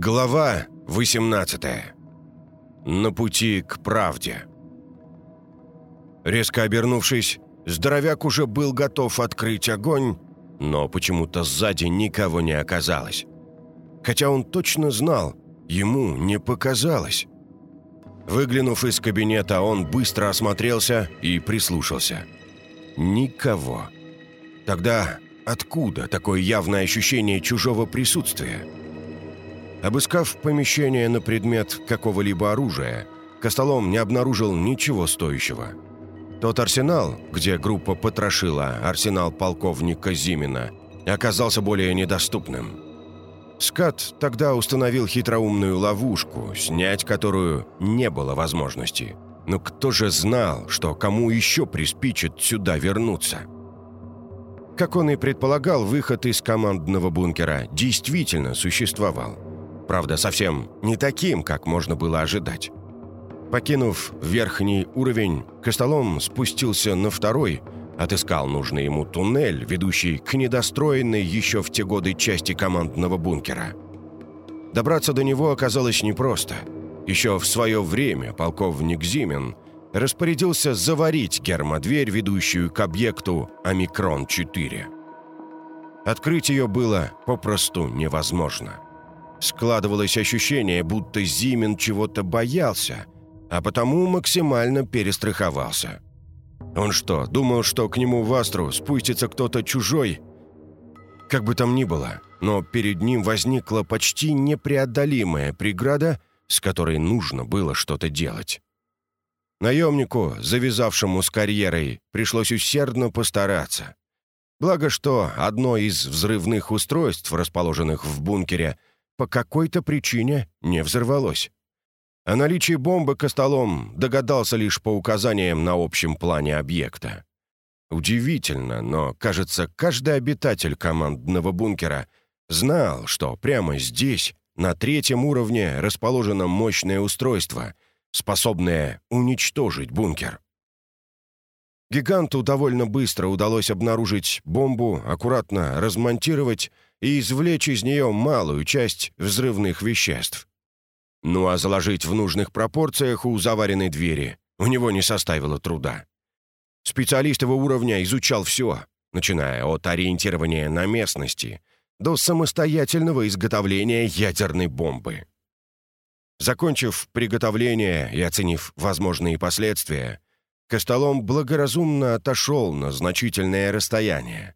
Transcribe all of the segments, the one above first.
Глава 18. На пути к правде. Резко обернувшись, здоровяк уже был готов открыть огонь, но почему-то сзади никого не оказалось. Хотя он точно знал, ему не показалось. Выглянув из кабинета, он быстро осмотрелся и прислушался. Никого. Тогда откуда такое явное ощущение чужого присутствия? Обыскав помещение на предмет какого-либо оружия, Костолом не обнаружил ничего стоящего. Тот арсенал, где группа потрошила арсенал полковника Зимина, оказался более недоступным. Скат тогда установил хитроумную ловушку, снять которую не было возможности. Но кто же знал, что кому еще приспичит сюда вернуться? Как он и предполагал, выход из командного бункера действительно существовал. Правда, совсем не таким, как можно было ожидать. Покинув верхний уровень, Костолом спустился на второй, отыскал нужный ему туннель, ведущий к недостроенной еще в те годы части командного бункера. Добраться до него оказалось непросто. Еще в свое время полковник Зимин распорядился заварить гермодверь, ведущую к объекту «Омикрон-4». Открыть ее было попросту невозможно. Складывалось ощущение, будто Зимин чего-то боялся, а потому максимально перестраховался. Он что, думал, что к нему в Астру спустится кто-то чужой? Как бы там ни было, но перед ним возникла почти непреодолимая преграда, с которой нужно было что-то делать. Наемнику, завязавшему с карьерой, пришлось усердно постараться. Благо, что одно из взрывных устройств, расположенных в бункере, по какой-то причине не взорвалось. О наличии бомбы Костолом догадался лишь по указаниям на общем плане объекта. Удивительно, но, кажется, каждый обитатель командного бункера знал, что прямо здесь, на третьем уровне, расположено мощное устройство, способное уничтожить бункер. Гиганту довольно быстро удалось обнаружить бомбу, аккуратно размонтировать и извлечь из нее малую часть взрывных веществ. Ну а заложить в нужных пропорциях у заваренной двери у него не составило труда. Специалист его уровня изучал все, начиная от ориентирования на местности до самостоятельного изготовления ядерной бомбы. Закончив приготовление и оценив возможные последствия, Костолом благоразумно отошел на значительное расстояние.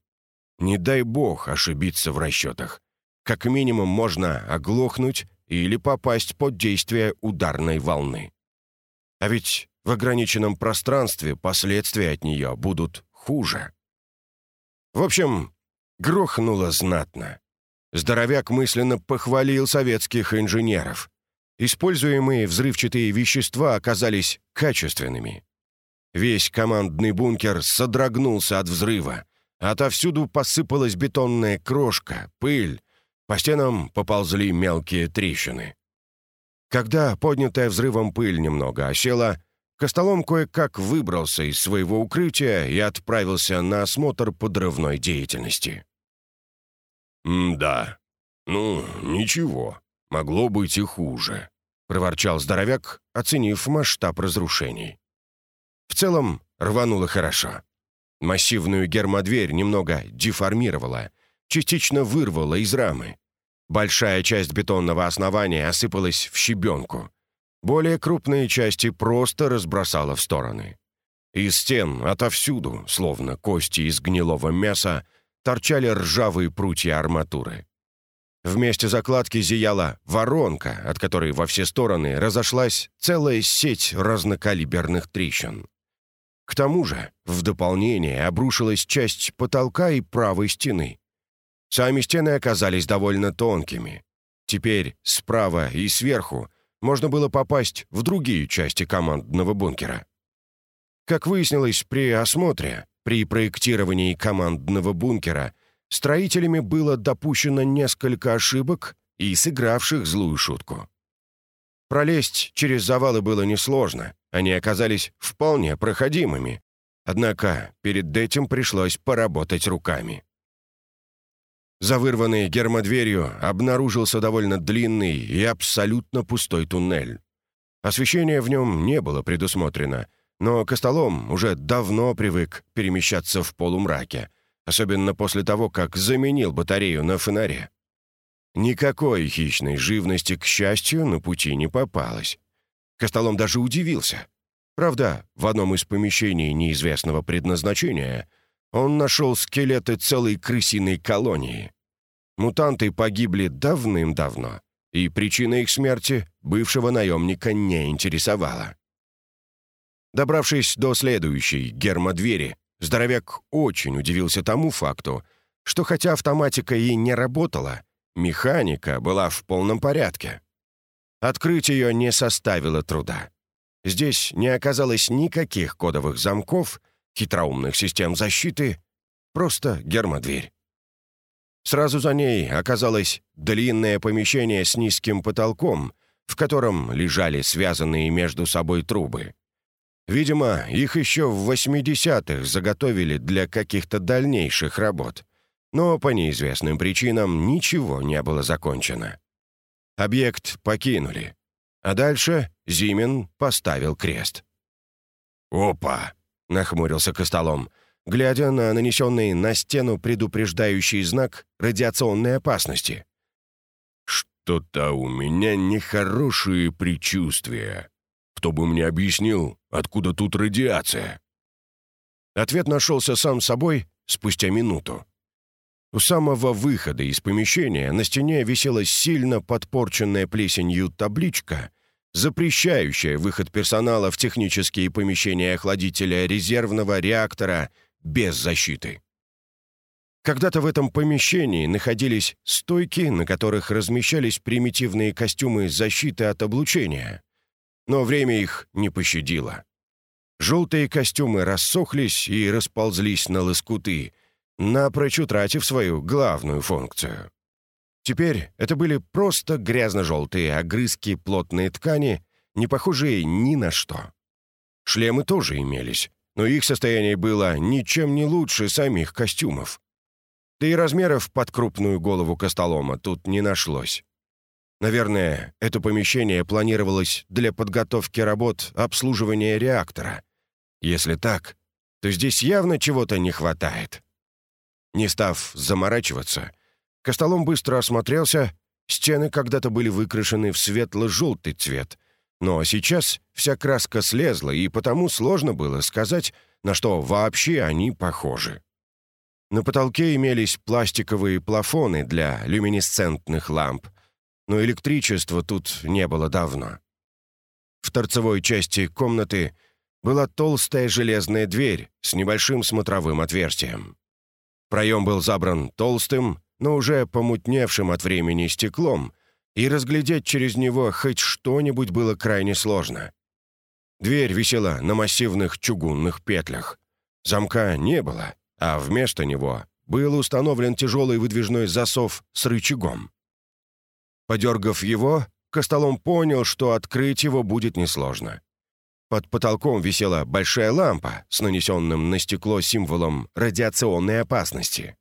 Не дай бог ошибиться в расчетах. Как минимум можно оглохнуть или попасть под действие ударной волны. А ведь в ограниченном пространстве последствия от нее будут хуже. В общем, грохнуло знатно. Здоровяк мысленно похвалил советских инженеров. Используемые взрывчатые вещества оказались качественными. Весь командный бункер содрогнулся от взрыва, Отовсюду посыпалась бетонная крошка, пыль. По стенам поползли мелкие трещины. Когда поднятая взрывом пыль немного осела, Костолом кое-как выбрался из своего укрытия и отправился на осмотр подрывной деятельности. «Да, ну, ничего, могло быть и хуже», — проворчал здоровяк, оценив масштаб разрушений. В целом, рвануло хорошо. Массивную гермодверь немного деформировала, частично вырвала из рамы. Большая часть бетонного основания осыпалась в щебенку. Более крупные части просто разбросала в стороны. Из стен отовсюду, словно кости из гнилого мяса, торчали ржавые прутья арматуры. Вместе закладки зияла воронка, от которой во все стороны разошлась целая сеть разнокалиберных трещин. К тому же, в дополнение обрушилась часть потолка и правой стены. Сами стены оказались довольно тонкими. Теперь справа и сверху можно было попасть в другие части командного бункера. Как выяснилось при осмотре, при проектировании командного бункера строителями было допущено несколько ошибок и сыгравших злую шутку. Пролезть через завалы было несложно, они оказались вполне проходимыми. Однако перед этим пришлось поработать руками. За вырванной гермодверью обнаружился довольно длинный и абсолютно пустой туннель. Освещения в нем не было предусмотрено, но Костолом уже давно привык перемещаться в полумраке, особенно после того, как заменил батарею на фонаре. Никакой хищной живности, к счастью, на пути не попалось. Костолом даже удивился. Правда, в одном из помещений неизвестного предназначения он нашел скелеты целой крысиной колонии. Мутанты погибли давным-давно, и причина их смерти бывшего наемника не интересовала. Добравшись до следующей гермодвери, здоровяк очень удивился тому факту, что хотя автоматика и не работала, механика была в полном порядке. Открыть ее не составило труда. Здесь не оказалось никаких кодовых замков, хитроумных систем защиты, просто гермодверь. Сразу за ней оказалось длинное помещение с низким потолком, в котором лежали связанные между собой трубы. Видимо, их еще в 80-х заготовили для каких-то дальнейших работ, но по неизвестным причинам ничего не было закончено. Объект покинули, а дальше Зимин поставил крест. «Опа!» — нахмурился Костолом — глядя на нанесенный на стену предупреждающий знак радиационной опасности. «Что-то у меня нехорошие предчувствия. Кто бы мне объяснил, откуда тут радиация?» Ответ нашелся сам собой спустя минуту. У самого выхода из помещения на стене висела сильно подпорченная плесенью табличка — запрещающая выход персонала в технические помещения охладителя резервного реактора без защиты. Когда-то в этом помещении находились стойки, на которых размещались примитивные костюмы защиты от облучения. Но время их не пощадило. Желтые костюмы рассохлись и расползлись на лоскуты, напрочь утратив свою главную функцию. Теперь это были просто грязно-желтые огрызки плотной ткани, не похожие ни на что. Шлемы тоже имелись, но их состояние было ничем не лучше самих костюмов. Да и размеров под крупную голову Костолома тут не нашлось. Наверное, это помещение планировалось для подготовки работ обслуживания реактора. Если так, то здесь явно чего-то не хватает. Не став заморачиваться, Костолом быстро осмотрелся, стены когда-то были выкрашены в светло-желтый цвет, но сейчас вся краска слезла, и потому сложно было сказать, на что вообще они похожи. На потолке имелись пластиковые плафоны для люминесцентных ламп, но электричества тут не было давно. В торцевой части комнаты была толстая железная дверь с небольшим смотровым отверстием. Проем был забран толстым, но уже помутневшим от времени стеклом, и разглядеть через него хоть что-нибудь было крайне сложно. Дверь висела на массивных чугунных петлях. Замка не было, а вместо него был установлен тяжелый выдвижной засов с рычагом. Подергав его, Костолом понял, что открыть его будет несложно. Под потолком висела большая лампа с нанесенным на стекло символом радиационной опасности.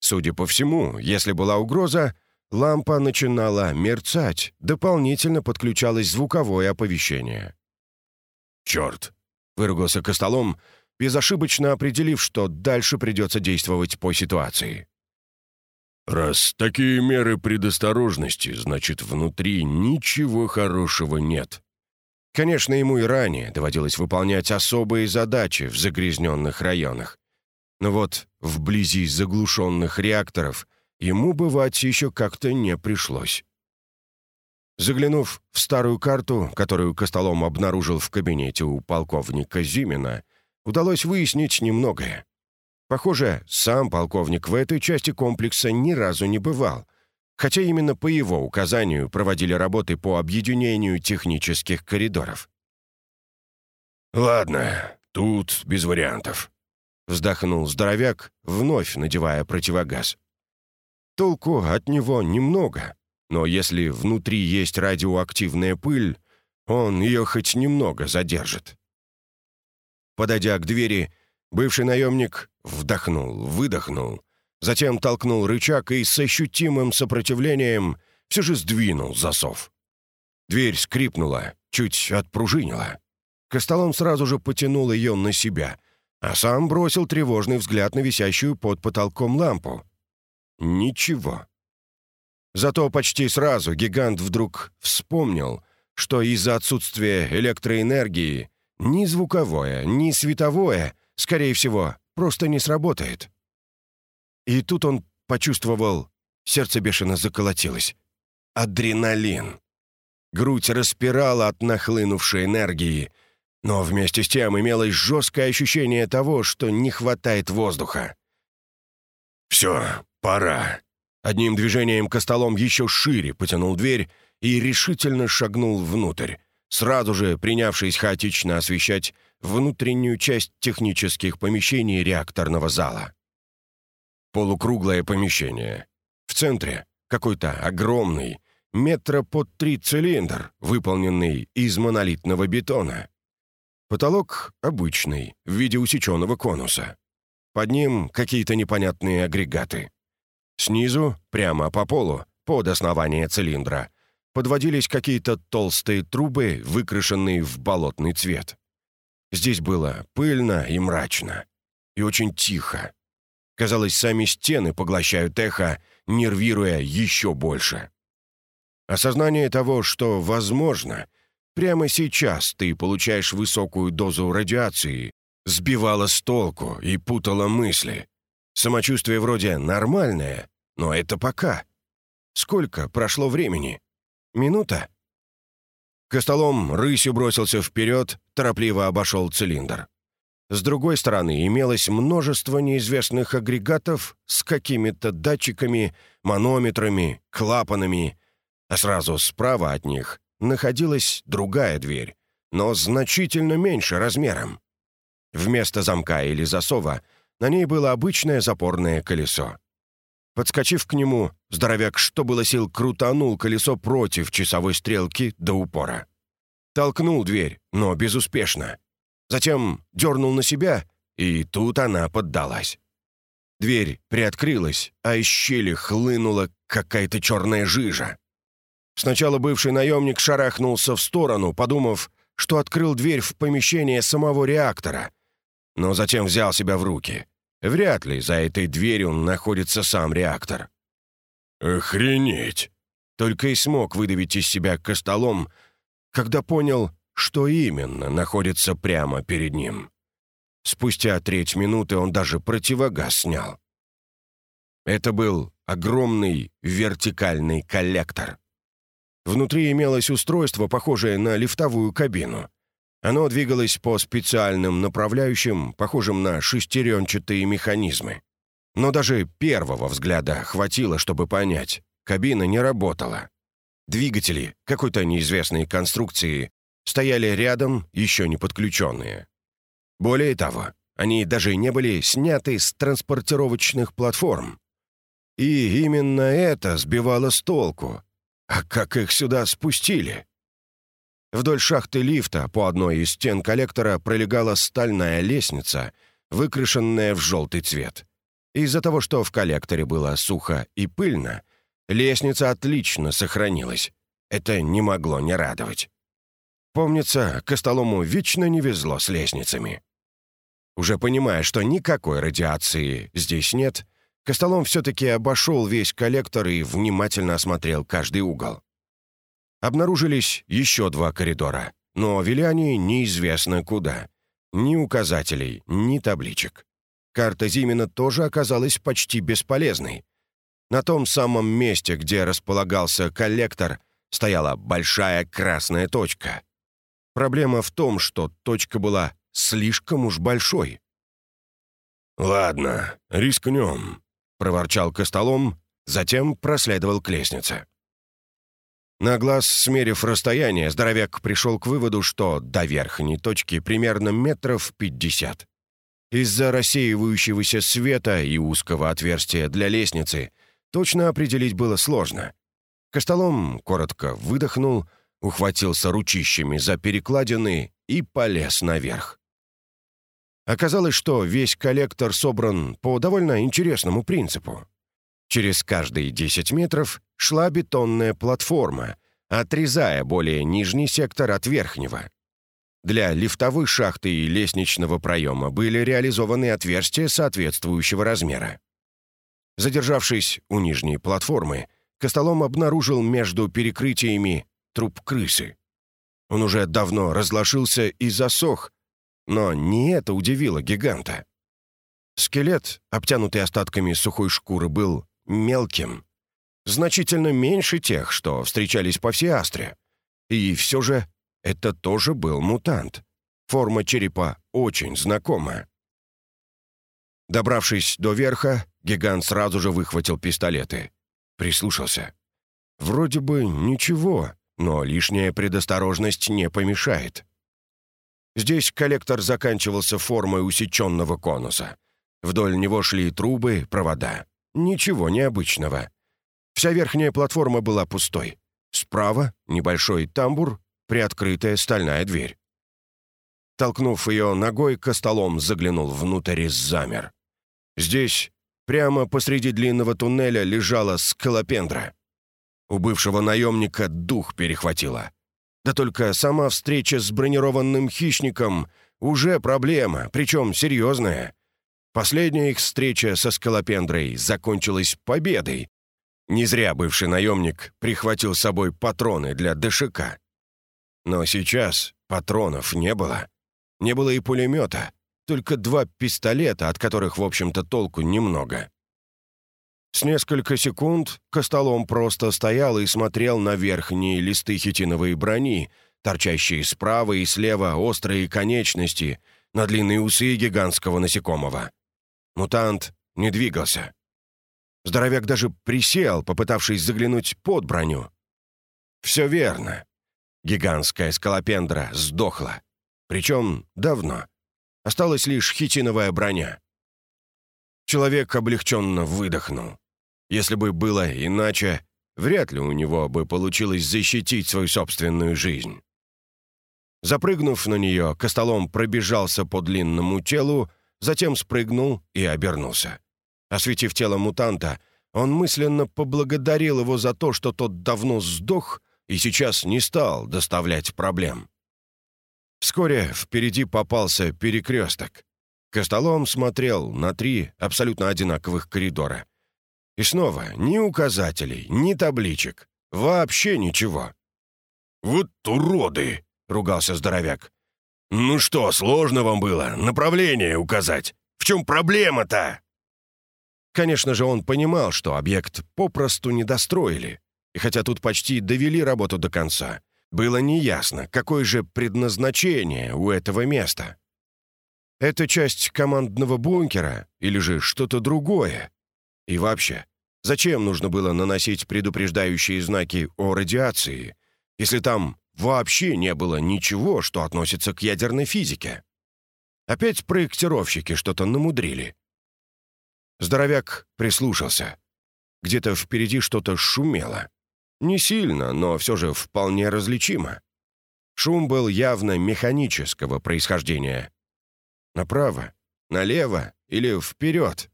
Судя по всему, если была угроза, Лампа начинала мерцать, дополнительно подключалось звуковое оповещение. «Черт!» — выругался Костолом, безошибочно определив, что дальше придется действовать по ситуации. «Раз такие меры предосторожности, значит, внутри ничего хорошего нет». Конечно, ему и ранее доводилось выполнять особые задачи в загрязненных районах. Но вот вблизи заглушенных реакторов ему бывать еще как-то не пришлось. Заглянув в старую карту, которую Костолом обнаружил в кабинете у полковника Зимина, удалось выяснить немногое. Похоже, сам полковник в этой части комплекса ни разу не бывал, хотя именно по его указанию проводили работы по объединению технических коридоров. «Ладно, тут без вариантов», — вздохнул здоровяк, вновь надевая противогаз. Толку от него немного, но если внутри есть радиоактивная пыль, он ее хоть немного задержит. Подойдя к двери, бывший наемник вдохнул, выдохнул, Затем толкнул рычаг и с ощутимым сопротивлением все же сдвинул засов. Дверь скрипнула, чуть отпружинила. Костолом сразу же потянул ее на себя, а сам бросил тревожный взгляд на висящую под потолком лампу. Ничего. Зато почти сразу гигант вдруг вспомнил, что из-за отсутствия электроэнергии ни звуковое, ни световое, скорее всего, просто не сработает. И тут он почувствовал, сердце бешено заколотилось. Адреналин. Грудь распирала от нахлынувшей энергии, но вместе с тем имелось жесткое ощущение того, что не хватает воздуха. «Все, пора». Одним движением костолом еще шире потянул дверь и решительно шагнул внутрь, сразу же принявшись хаотично освещать внутреннюю часть технических помещений реакторного зала. Полукруглое помещение. В центре какой-то огромный, метра под три цилиндр, выполненный из монолитного бетона. Потолок обычный, в виде усеченного конуса. Под ним какие-то непонятные агрегаты. Снизу, прямо по полу, под основание цилиндра, подводились какие-то толстые трубы, выкрашенные в болотный цвет. Здесь было пыльно и мрачно. И очень тихо. Казалось, сами стены поглощают эхо, нервируя еще больше. Осознание того, что, возможно, Прямо сейчас ты получаешь высокую дозу радиации, сбивала с толку и путала мысли. Самочувствие вроде нормальное, но это пока. Сколько прошло времени? Минута? Костолом рысью бросился вперед, торопливо обошел цилиндр. С другой стороны имелось множество неизвестных агрегатов с какими-то датчиками, манометрами, клапанами, а сразу справа от них находилась другая дверь, но значительно меньше размером. Вместо замка или засова на ней было обычное запорное колесо. Подскочив к нему, здоровяк, что было сил, крутанул колесо против часовой стрелки до упора. Толкнул дверь, но безуспешно. Затем дернул на себя, и тут она поддалась. Дверь приоткрылась, а из щели хлынула какая-то черная жижа. Сначала бывший наемник шарахнулся в сторону, подумав, что открыл дверь в помещение самого реактора. Но затем взял себя в руки. Вряд ли за этой дверью находится сам реактор. «Охренеть!» Только и смог выдавить из себя костолом, когда понял, что именно находится прямо перед ним. Спустя треть минуты он даже противогаз снял. Это был огромный вертикальный коллектор. Внутри имелось устройство, похожее на лифтовую кабину. Оно двигалось по специальным направляющим, похожим на шестеренчатые механизмы. Но даже первого взгляда хватило, чтобы понять, кабина не работала. Двигатели какой-то неизвестной конструкции стояли рядом, еще не подключенные. Более того, они даже не были сняты с транспортировочных платформ. И именно это сбивало с толку, а как их сюда спустили? Вдоль шахты лифта по одной из стен коллектора пролегала стальная лестница, выкрашенная в желтый цвет. Из-за того, что в коллекторе было сухо и пыльно, лестница отлично сохранилась. Это не могло не радовать. Помнится, Костолому вечно не везло с лестницами. Уже понимая, что никакой радиации здесь нет, Костолом все-таки обошел весь коллектор и внимательно осмотрел каждый угол. Обнаружились еще два коридора, но вели они неизвестно куда. Ни указателей, ни табличек. Карта Зимина тоже оказалась почти бесполезной. На том самом месте, где располагался коллектор, стояла большая красная точка. Проблема в том, что точка была слишком уж большой. «Ладно, рискнем», проворчал Костолом, затем проследовал к лестнице. На глаз, смерив расстояние, здоровяк пришел к выводу, что до верхней точки примерно метров пятьдесят. Из-за рассеивающегося света и узкого отверстия для лестницы точно определить было сложно. Костолом коротко выдохнул, ухватился ручищами за перекладины и полез наверх. Оказалось, что весь коллектор собран по довольно интересному принципу. Через каждые 10 метров шла бетонная платформа, отрезая более нижний сектор от верхнего. Для лифтовых шахты и лестничного проема были реализованы отверстия соответствующего размера. Задержавшись у нижней платформы, Костолом обнаружил между перекрытиями труп крысы. Он уже давно разложился и засох, но не это удивило гиганта. Скелет, обтянутый остатками сухой шкуры, был мелким, значительно меньше тех, что встречались по всей Астре. И все же это тоже был мутант. Форма черепа очень знакома. Добравшись до верха, гигант сразу же выхватил пистолеты. Прислушался. Вроде бы ничего, но лишняя предосторожность не помешает. Здесь коллектор заканчивался формой усеченного конуса. Вдоль него шли трубы, провода. Ничего необычного. Вся верхняя платформа была пустой. Справа — небольшой тамбур, приоткрытая стальная дверь. Толкнув ее ногой, Костолом заглянул внутрь и замер. Здесь, прямо посреди длинного туннеля, лежала скалопендра. У бывшего наемника дух перехватило. Да только сама встреча с бронированным хищником уже проблема, причем серьезная. Последняя их встреча со скалопендрой закончилась победой. Не зря бывший наемник прихватил с собой патроны для ДШК. Но сейчас патронов не было. Не было и пулемета, только два пистолета, от которых, в общем-то, толку немного. С несколько секунд Костолом просто стоял и смотрел на верхние листы хитиновой брони, торчащие справа и слева острые конечности, на длинные усы гигантского насекомого. Мутант не двигался. Здоровяк даже присел, попытавшись заглянуть под броню. Все верно. Гигантская скалопендра сдохла. Причем давно. Осталась лишь хитиновая броня. Человек облегченно выдохнул. Если бы было иначе, вряд ли у него бы получилось защитить свою собственную жизнь. Запрыгнув на нее, Костолом пробежался по длинному телу, затем спрыгнул и обернулся. Осветив тело мутанта, он мысленно поблагодарил его за то, что тот давно сдох и сейчас не стал доставлять проблем. Вскоре впереди попался перекресток. Костолом смотрел на три абсолютно одинаковых коридора. И снова ни указателей, ни табличек. Вообще ничего. «Вот уроды!» — ругался здоровяк. «Ну что, сложно вам было направление указать? В чем проблема-то?» Конечно же, он понимал, что объект попросту не достроили. И хотя тут почти довели работу до конца, было неясно, какое же предназначение у этого места. Это часть командного бункера или же что-то другое? И вообще, зачем нужно было наносить предупреждающие знаки о радиации, если там вообще не было ничего, что относится к ядерной физике? Опять проектировщики что-то намудрили. Здоровяк прислушался. Где-то впереди что-то шумело. Не сильно, но все же вполне различимо. Шум был явно механического происхождения. Направо, налево или вперед?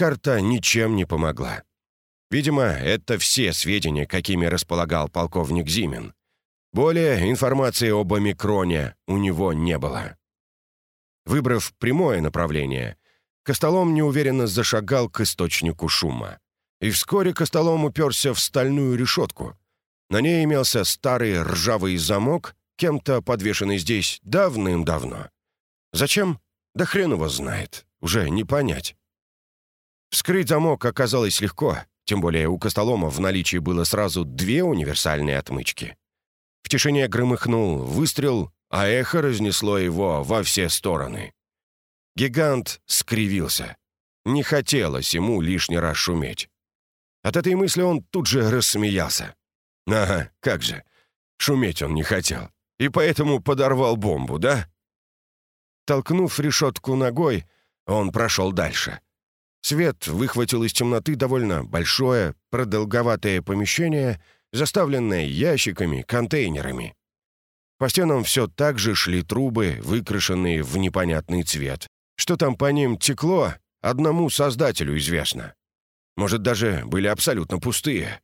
Карта ничем не помогла. Видимо, это все сведения, какими располагал полковник Зимин. Более информации об омикроне у него не было. Выбрав прямое направление, Костолом неуверенно зашагал к источнику шума. И вскоре Костолом уперся в стальную решетку. На ней имелся старый ржавый замок, кем-то подвешенный здесь давным-давно. Зачем? Да хрен его знает. Уже не понять. Вскрыть замок оказалось легко, тем более у Костолома в наличии было сразу две универсальные отмычки. В тишине громыхнул выстрел, а эхо разнесло его во все стороны. Гигант скривился. Не хотелось ему лишний раз шуметь. От этой мысли он тут же рассмеялся. Ага, как же. Шуметь он не хотел. И поэтому подорвал бомбу, да? Толкнув решетку ногой, он прошел дальше. Свет выхватил из темноты довольно большое, продолговатое помещение, заставленное ящиками, контейнерами. По стенам все так же шли трубы, выкрашенные в непонятный цвет. Что там по ним текло, одному создателю известно. Может, даже были абсолютно пустые.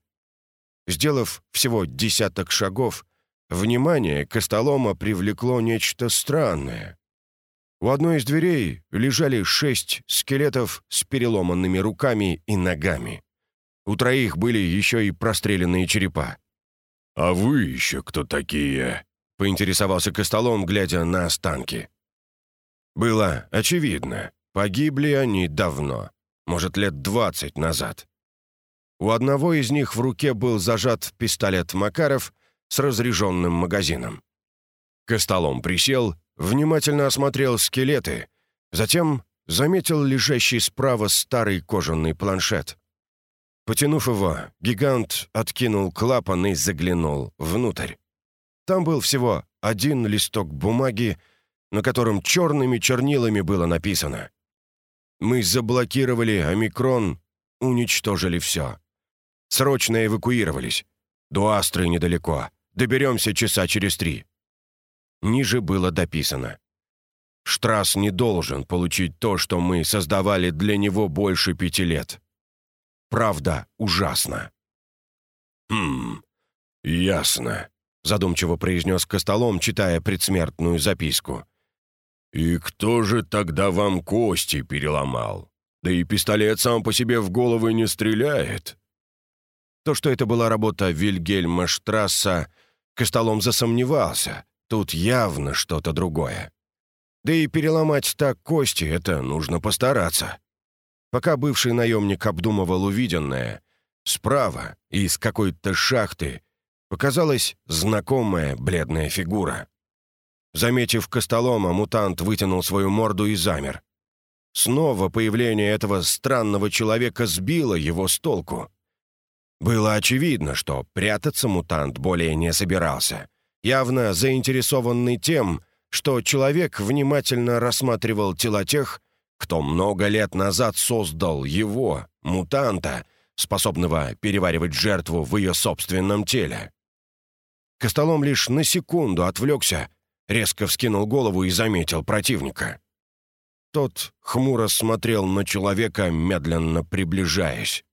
Сделав всего десяток шагов, внимание Костолома привлекло нечто странное. У одной из дверей лежали шесть скелетов с переломанными руками и ногами. У троих были еще и простреленные черепа. «А вы еще кто такие?» — поинтересовался Костолом, глядя на останки. Было очевидно, погибли они давно может, лет двадцать назад. У одного из них в руке был зажат пистолет Макаров с разряженным магазином. Костолом присел, внимательно осмотрел скелеты, затем заметил лежащий справа старый кожаный планшет. Потянув его, гигант откинул клапан и заглянул внутрь. Там был всего один листок бумаги, на котором черными чернилами было написано мы заблокировали омикрон, уничтожили все. Срочно эвакуировались. До Астры недалеко. Доберемся часа через три». Ниже было дописано. Штрасс не должен получить то, что мы создавали для него больше пяти лет. Правда ужасно. «Хм, ясно», — задумчиво произнес Костолом, читая предсмертную записку. «И кто же тогда вам кости переломал? Да и пистолет сам по себе в головы не стреляет». То, что это была работа Вильгельма Штрасса, Костолом засомневался. Тут явно что-то другое. Да и переломать так кости — это нужно постараться. Пока бывший наемник обдумывал увиденное, справа, из какой-то шахты, показалась знакомая бледная фигура. Заметив Костолома, мутант вытянул свою морду и замер. Снова появление этого странного человека сбило его с толку. Было очевидно, что прятаться мутант более не собирался, явно заинтересованный тем, что человек внимательно рассматривал тела тех, кто много лет назад создал его, мутанта, способного переваривать жертву в ее собственном теле. Костолом лишь на секунду отвлекся резко вскинул голову и заметил противника. Тот хмуро смотрел на человека, медленно приближаясь.